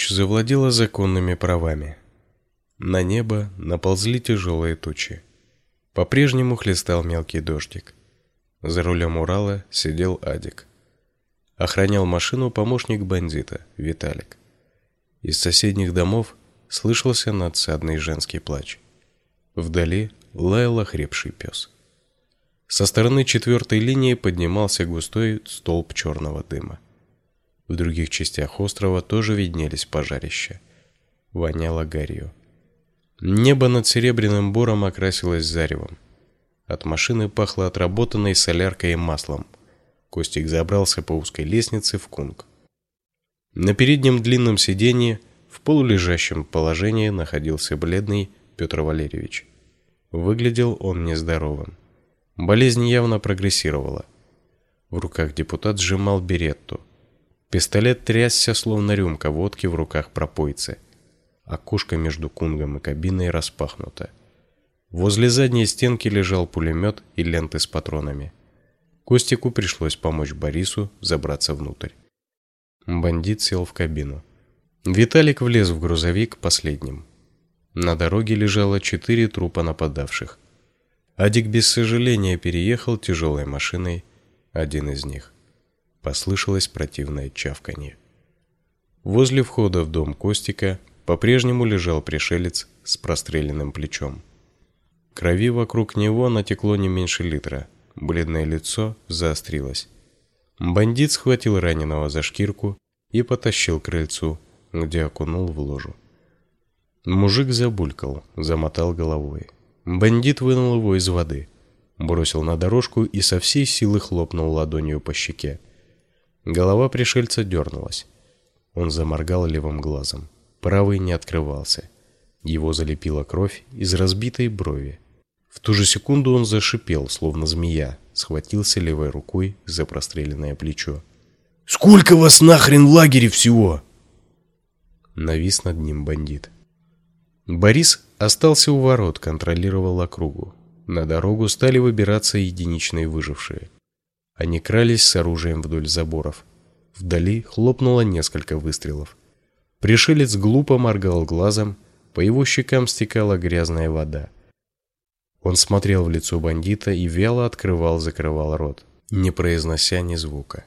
ночь завладела законными правами. На небо наползли тяжелые тучи. По-прежнему хлестал мелкий дождик. За рулем Урала сидел Адик. Охранял машину помощник бандита Виталик. Из соседних домов слышался надсадный женский плач. Вдали лаял охрипший пес. Со стороны четвертой линии поднимался густой столб черного дыма. В других частях острова тоже виднелись пожарища. Воняло гарью. Небо над Серебряным Бором окрасилось заревом. От машины пахло отработанной соляркой и маслом. Костик забрался по узкой лестнице в кунг. На переднем длинном сиденье в полулежащем положении находился бледный Петр Валерьевич. Выглядел он нездоровым. Болезнь явно прогрессировала. В руках депутат сжимал беретту. Пистолет трясся, словно рюмка водки в руках пропойцы. Окошко между кунгом и кабиной распахнуто. Возле задней стенки лежал пулемет и ленты с патронами. Костику пришлось помочь Борису забраться внутрь. Бандит сел в кабину. Виталик влез в грузовик последним. На дороге лежало четыре трупа нападавших. Адик без сожаления переехал тяжелой машиной один из них. Послышалось противное чавканье. Возле входа в дом Костика по-прежнему лежал пришелец с простреленным плечом. Крови вокруг него натекло не меньше литра. Бледное лицо заострилось. Бандит схватил раненого за шкирку и потащил к крыльцу, где окунул в ложу. Мужик забулькал, замотал головой. Бандит вынул его из воды, бросил на дорожку и со всей силы хлопнул ладонью по щеке. Голова пришельца дернулась. Он заморгал левым глазом. Правый не открывался. Его залепила кровь из разбитой брови. В ту же секунду он зашипел, словно змея, схватился левой рукой за простреленное плечо. «Сколько вас нахрен в лагере всего?» Навис над ним бандит. Борис остался у ворот, контролировал округу. На дорогу стали выбираться единичные выжившие. Они крались с оружием вдоль заборов. Вдали хлопнуло несколько выстрелов. Пришелец глупо моргал глазом, по его щекам стекала грязная вода. Он смотрел в лицо бандита и вяло открывал-закрывал рот, не произнося ни звука.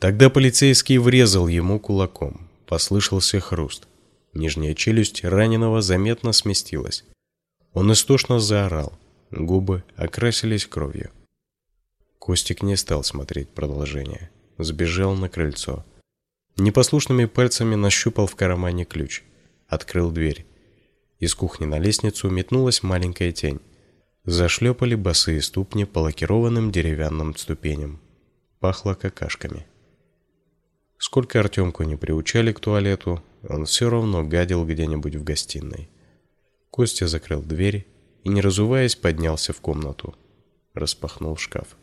Тогда полицейский врезал ему кулаком. Послышался хруст. Нижняя челюсть раненого заметно сместилась. Он истошно заорал. Губы окрасились кровью. Костик не стал смотреть продолжение. Сбежал на крыльцо. Непослушными пальцами нащупал в кармане ключ. Открыл дверь. Из кухни на лестницу метнулась маленькая тень. Зашлепали босые ступни по лакированным деревянным ступеням. Пахло какашками. Сколько Артемку не приучали к туалету, он все равно гадил где-нибудь в гостиной. Костя закрыл дверь и, не разуваясь, поднялся в комнату. Распахнул шкаф.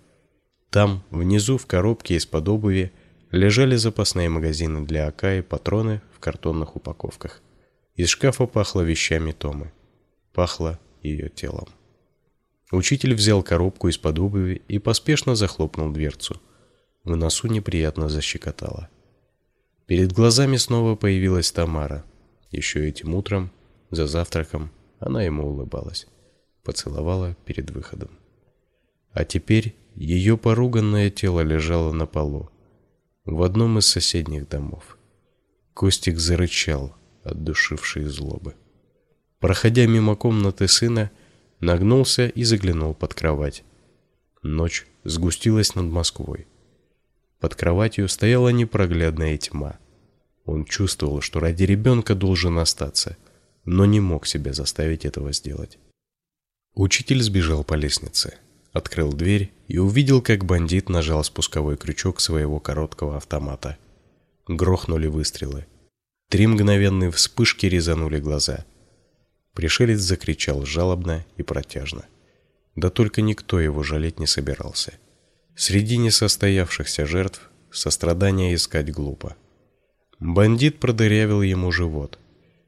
Там, внизу, в коробке из-под обуви, лежали запасные магазины для АК и патроны в картонных упаковках. Из шкафа пахло вещами Томы. Пахло ее телом. Учитель взял коробку из-под обуви и поспешно захлопнул дверцу. В носу неприятно защекотало. Перед глазами снова появилась Тамара. Еще этим утром, за завтраком, она ему улыбалась, поцеловала перед выходом. А теперь ее поруганное тело лежало на полу в одном из соседних домов. Костик зарычал от душившей злобы. Проходя мимо комнаты сына, нагнулся и заглянул под кровать. Ночь сгустилась над Москвой. Под кроватью стояла непроглядная тьма. Он чувствовал, что ради ребенка должен остаться, но не мог себя заставить этого сделать. Учитель сбежал по лестнице, открыл дверь и увидел, как бандит нажал спусковой крючок своего короткого автомата. Грохнули выстрелы. Три мгновенные вспышки резанули глаза. Пришелец закричал жалобно и протяжно. Да только никто его жалеть не собирался. Среди несостоявшихся жертв сострадания искать глупо. Бандит продырявил ему живот.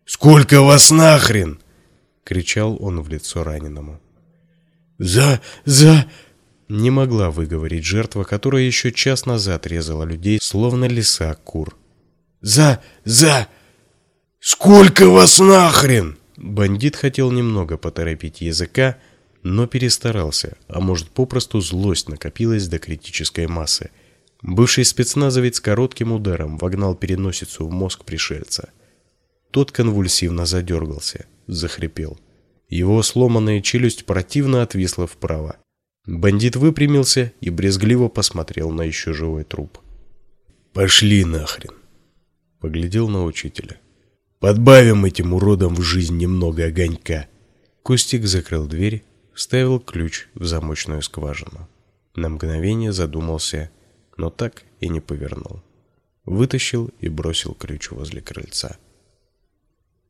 «Сколько вас нахрен?» — кричал он в лицо раненому. «За... за...» Не могла выговорить жертва, которая еще час назад резала людей, словно лиса кур. «За... за...» Сколько вас нахрен? Бандит хотел немного поторопить языка, но перестарался, а может, попросту злость накопилась до критической массы. Бывший спецназовец коротким ударом вогнал переносицу в мозг пришельца. Тот конвульсивно задергался, захрипел. Его сломанная челюсть противно отвисла вправо. Бандит выпрямился и брезгливо посмотрел на еще живой труп. Пошли нахрен. Поглядел на учителя. Подбавим этим уродам в жизнь немного огонька. Костик закрыл дверь, вставил ключ в замочную скважину. На мгновение задумался, но так и не повернул. Вытащил и бросил ключ возле крыльца.